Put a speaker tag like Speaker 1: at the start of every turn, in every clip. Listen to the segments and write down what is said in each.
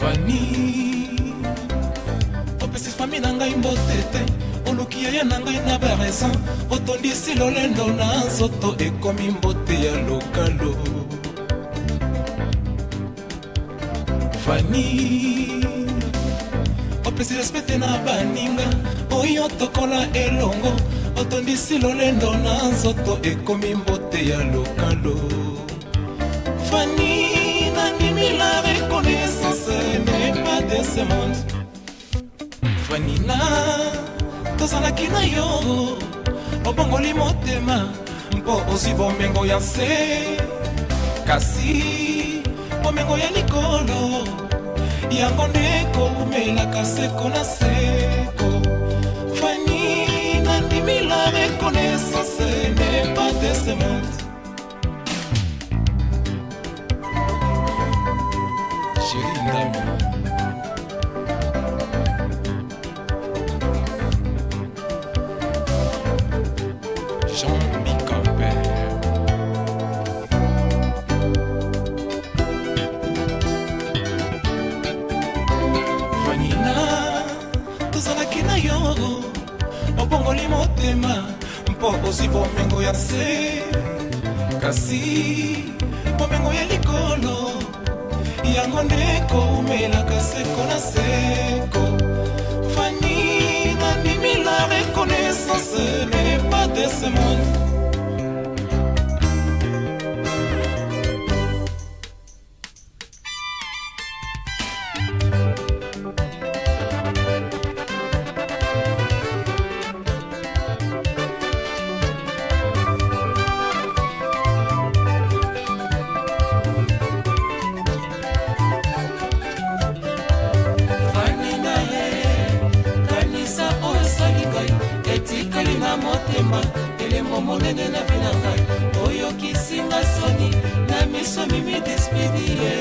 Speaker 1: fani opesi fami na ngai mbote te oluki yaya na ngai na baresin otondisi lolendo na nzoto ekomi mbote ya lokalo fani opesi respete na baninga oyo tokola elongo otondisi lolendo na nzoto ekomi mbote ya lokalo fani nandimi la reconnaissance de ce monde fanina tozalaki na yo obongoli motema mpo ozwi bomengo ya nse kasi bomengo ya likolo yango nde ekomelaka seko na seko fani nandimi la reconnaissance ne pas de ce monde chéri ndambi motema mpo ozwi bomengo ya se kasi bomengo ya likolo yango nde koumelaka seko na seko fani nanimila reconnaissance ne pas de ce monde motema elembo monene na pe na ngai oyokisinga soni na miso mimi despidie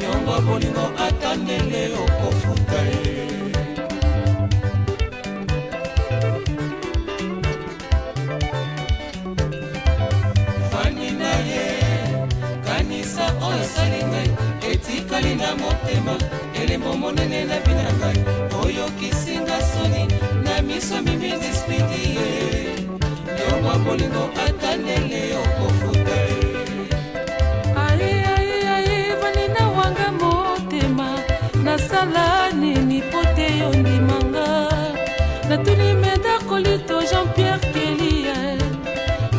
Speaker 1: nyongo bolingo ata ndenge okofuta ye fani na ye kanisa oyo esali ngai etikali na motema elembo monene na vi na ngai oyokisinga soni biso mimi dispidi ye yo mwa bolingo ata ndenge okofuta aiaiai valina wanga motema nasala nini po te yo ndimanga natuni meda kolito jean pierre kelia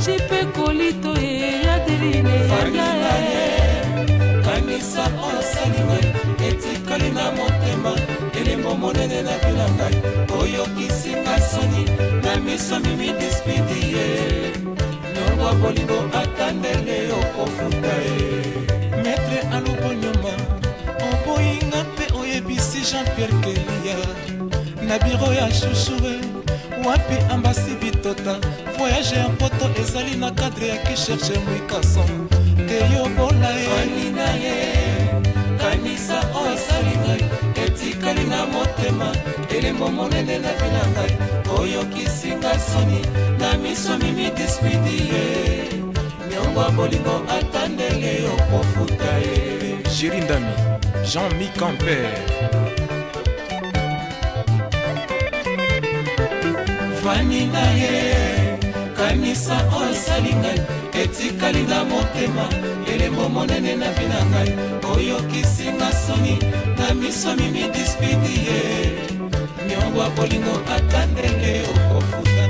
Speaker 1: jipe kolito eyadeline yaga kanisa osalinga etikali na motema elembo monene na vila ngai miso mimi dispidi ye nyongwa bolingo ata ndenge okofuta ye metre alubonyoma oboyinga mpe oyebisi jean pierre kelia na biro ya shushure wapi ambasi bitota voyage ya mpoto ezali na kadre ya kisherche mwikason teyobola yefanina ye kanisa oyo esali ngai etikali na motema elembo monene na vi na ngai oyokisinga soni na miso mimi dispidi ye nyongo ya bolingo atandele yo kofuta ye sheri ndami jean mi camper fani na ye kanisa oyo esali ngai etikali na motema elembo monene na vi na ngai oyokisinga soni na miso mimi dispidi ye nyongo akolingo ata ndenge okofuta